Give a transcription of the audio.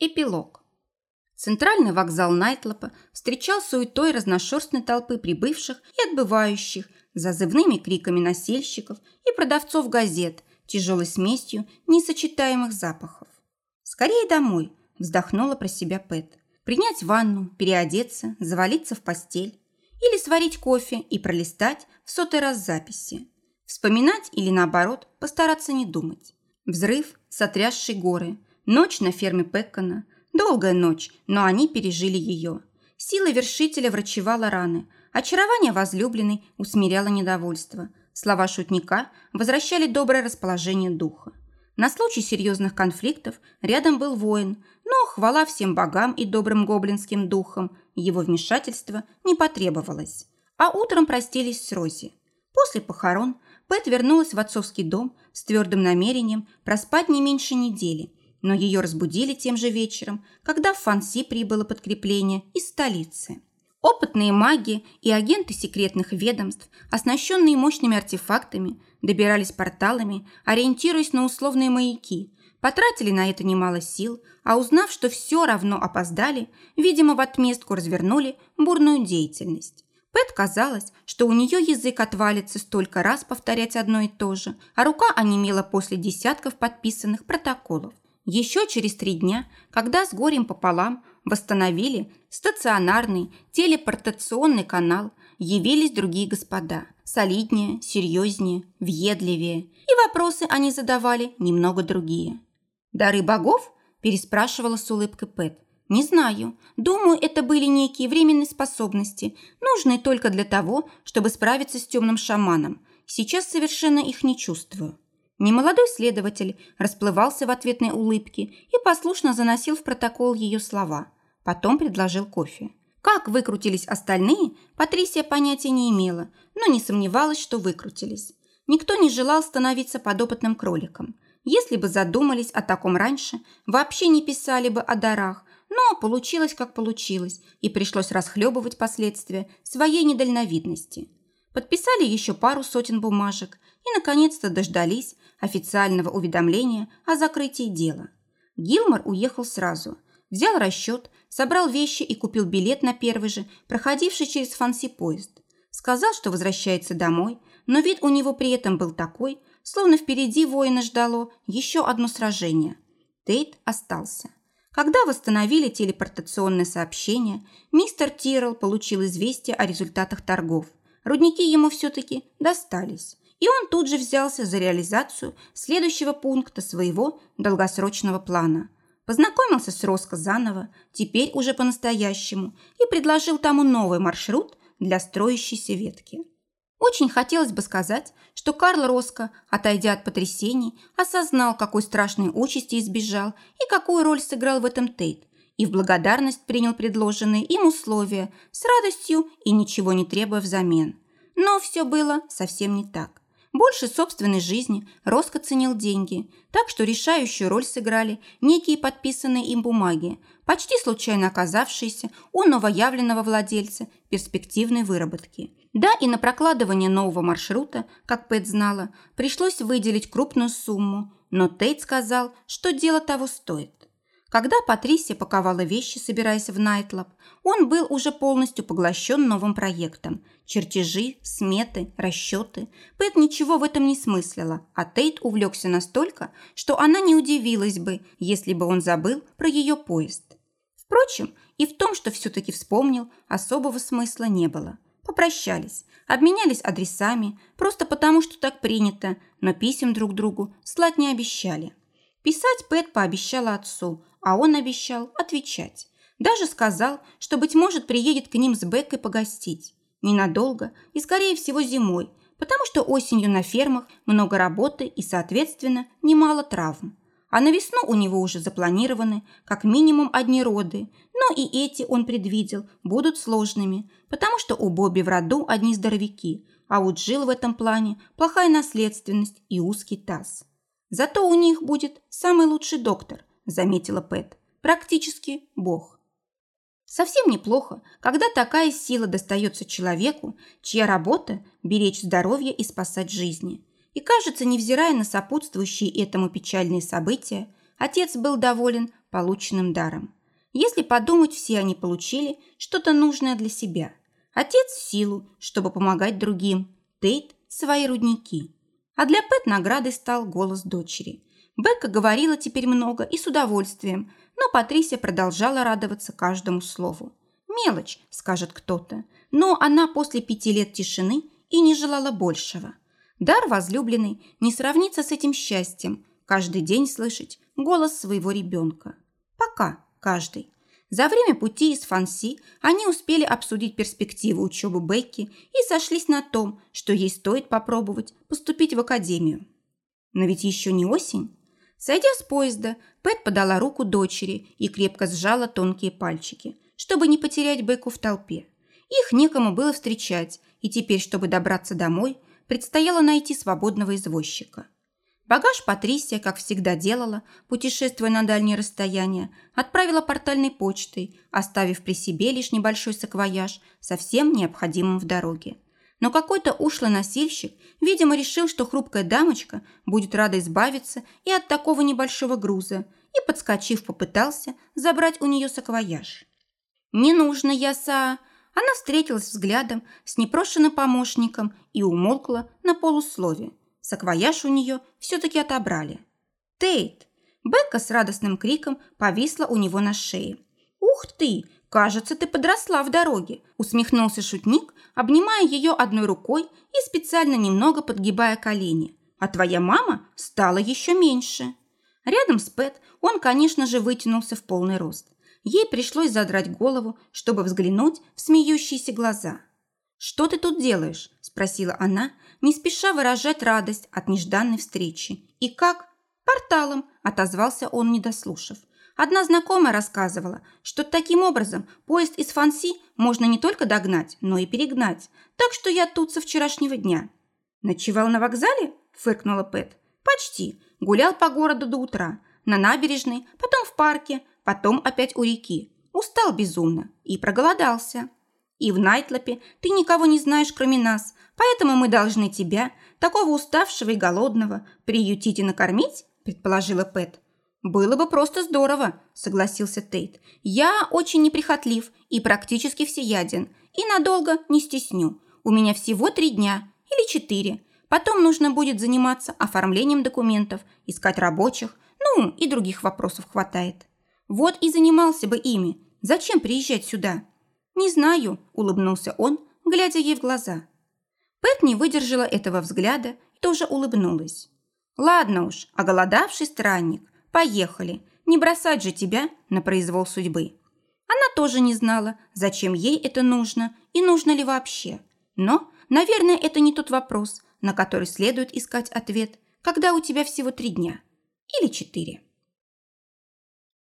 Эпилог. Центральный вокзал Найтлопа встречал суетой разношерстной толпы прибывших и отбывающих, зазывными криками носильщиков и продавцов газет, тяжелой смесью несочетаемых запахов. «Скорее домой!» – вздохнула про себя Пэт. «Принять ванну, переодеться, завалиться в постель. Или сварить кофе и пролистать в сотый раз записи. Вспоминать или, наоборот, постараться не думать. Взрыв, сотрясший горы – Ночь на ферме Пеккона. Долгая ночь, но они пережили ее. Сила вершителя врачевала раны. Очарование возлюбленной усмиряло недовольство. Слова шутника возвращали доброе расположение духа. На случай серьезных конфликтов рядом был воин, но, хвала всем богам и добрым гоблинским духам, его вмешательство не потребовалось. А утром простились с Рози. После похорон Пэт вернулась в отцовский дом с твердым намерением проспать не меньше недели – но ее разбудили тем же вечером, когда в Фанси прибыло подкрепление из столицы. Опытные маги и агенты секретных ведомств, оснащенные мощными артефактами, добирались порталами, ориентируясь на условные маяки, потратили на это немало сил, а узнав, что все равно опоздали, видимо, в отместку развернули бурную деятельность. Пэт казалось, что у нее язык отвалится столько раз повторять одно и то же, а рука онемела после десятков подписанных протоколов. Еще через три дня, когда с горем пополам восстановили стационарный телепортационный канал, явились другие господа, солиднее, серьезнее, въедливее, и вопросы они задавали немного другие. «Дары богов?» – переспрашивала с улыбкой Пэт. «Не знаю. Думаю, это были некие временные способности, нужные только для того, чтобы справиться с темным шаманом. Сейчас совершенно их не чувствую». Немолодой следователь расплывался в ответной улыбке и послушно заносил в протокол ее слова. Потом предложил кофе. Как выкрутились остальные, Патрисия понятия не имела, но не сомневалась, что выкрутились. Никто не желал становиться подопытным кроликом. Если бы задумались о таком раньше, вообще не писали бы о дарах, но получилось, как получилось, и пришлось расхлебывать последствия своей недальновидности. Подписали еще пару сотен бумажек и, наконец-то, дождались, официального уведомления о закрытии дела. Гилмор уехал сразу, взял расчет, собрал вещи и купил билет на первый же, проходивший через Фанси поезд. Сказал, что возвращается домой, но вид у него при этом был такой, словно впереди воина ждало еще одно сражение. Тейт остался. Когда восстановили телепортационное сообщение, мистер Тиррелл получил известие о результатах торгов. Рудники ему все-таки достались и он тут же взялся за реализацию следующего пункта своего долгосрочного плана. Познакомился с Роско заново, теперь уже по-настоящему, и предложил тому новый маршрут для строящейся ветки. Очень хотелось бы сказать, что Карл Роско, отойдя от потрясений, осознал, какой страшной участи избежал и какую роль сыграл в этом Тейт, и в благодарность принял предложенные им условия с радостью и ничего не требуя взамен. Но все было совсем не так. Больше собственной жизни Роско ценил деньги, так что решающую роль сыграли некие подписанные им бумаги, почти случайно оказавшиеся у новоявленного владельца перспективной выработки. Да, и на прокладывание нового маршрута, как Пэт знала, пришлось выделить крупную сумму, но Тейт сказал, что дело того стоит. Когда Патрисия паковала вещи, собираясь в Найтлаб, он был уже полностью поглощен новым проектом. Чертежи, сметы, расчеты. Пэт ничего в этом не смыслила, а Тейт увлекся настолько, что она не удивилась бы, если бы он забыл про ее поезд. Впрочем, и в том, что все-таки вспомнил, особого смысла не было. Попрощались, обменялись адресами, просто потому, что так принято, но писем друг другу слать не обещали. Писать Пэт пообещала отцу, а он обещал отвечать. Даже сказал, что, быть может, приедет к ним с Беккой погостить. Ненадолго и, скорее всего, зимой, потому что осенью на фермах много работы и, соответственно, немало травм. А на весну у него уже запланированы как минимум одни роды, но и эти он предвидел будут сложными, потому что у Бобби в роду одни здоровяки, а у Джилл в этом плане плохая наследственность и узкий таз. Зато у них будет самый лучший доктор, заметила Пэт. Практически бог. Совсем неплохо, когда такая сила достается человеку, чья работа – беречь здоровье и спасать жизни. И кажется, невзирая на сопутствующие этому печальные события, отец был доволен полученным даром. Если подумать, все они получили что-то нужное для себя. Отец – силу, чтобы помогать другим. Тейт – свои рудники. А для Пэт наградой стал голос дочери. Бекка говорила теперь много и с удовольствием, но Патрисия продолжала радоваться каждому слову. «Мелочь», – скажет кто-то, но она после пяти лет тишины и не желала большего. Дар возлюбленный не сравнится с этим счастьем, каждый день слышать голос своего ребенка. Пока каждый. За время пути из Фанси они успели обсудить перспективу учебы Бекки и сошлись на том, что ей стоит попробовать поступить в академию. Но ведь еще не осень. Сойдя с поезда, Пэт подала руку дочери и крепко сжала тонкие пальчики, чтобы не потерять Бекку в толпе. Их некому было встречать, и теперь, чтобы добраться домой, предстояло найти свободного извозчика. Багаж Патрисия, как всегда делала, путешествуя на дальние расстояния, отправила портальной почтой, оставив при себе лишь небольшой саквояж со всем необходимым в дороге. Но какой-то ушлый носильщик, видимо, решил, что хрупкая дамочка будет рада избавиться и от такого небольшого груза, и, подскочив, попытался забрать у нее саквояж. «Не нужно, яса!» Она встретилась взглядом с непрошенным помощником и умолкла на полуслове. Саквояж у нее все-таки отобрали. «Тейт!» Бекка с радостным криком повисла у него на шее. «Ух ты! Кажется, ты подросла в дороге!» усмехнулся шутник, обнимая ее одной рукой и специально немного подгибая колени. «А твоя мама стала еще меньше!» Рядом с Пэт он, конечно же, вытянулся в полный рост. Ей пришлось задрать голову, чтобы взглянуть в смеющиеся глаза. «Что ты тут делаешь?» – спросила она, не спеша выражать радость от нежданной встречи. «И как?» «Порталом», – отозвался он, не дослушав. Одна знакомая рассказывала, что таким образом поезд из Фанси можно не только догнать, но и перегнать. Так что я тут со вчерашнего дня. «Ночевал на вокзале?» – фыркнула Пэт. «Почти. Гулял по городу до утра. На набережной, потом в парке, потом опять у реки. Устал безумно и проголодался. И в Найтлопе ты никого не знаешь, кроме нас, Поэтому мы должны тебя, такого уставшего и голодного, приютить и накормить?» – предположила Пэт. «Было бы просто здорово», – согласился Тейт. «Я очень неприхотлив и практически всеяден, и надолго не стесню. У меня всего три дня или четыре. Потом нужно будет заниматься оформлением документов, искать рабочих, ну и других вопросов хватает. Вот и занимался бы ими. Зачем приезжать сюда?» «Не знаю», – улыбнулся он, глядя ей в глаза. Пэт не выдержала этого взгляда и тоже улыбнулась. «Ладно уж, оголодавший странник, поехали. Не бросать же тебя на произвол судьбы». Она тоже не знала, зачем ей это нужно и нужно ли вообще. Но, наверное, это не тот вопрос, на который следует искать ответ, когда у тебя всего три дня или четыре.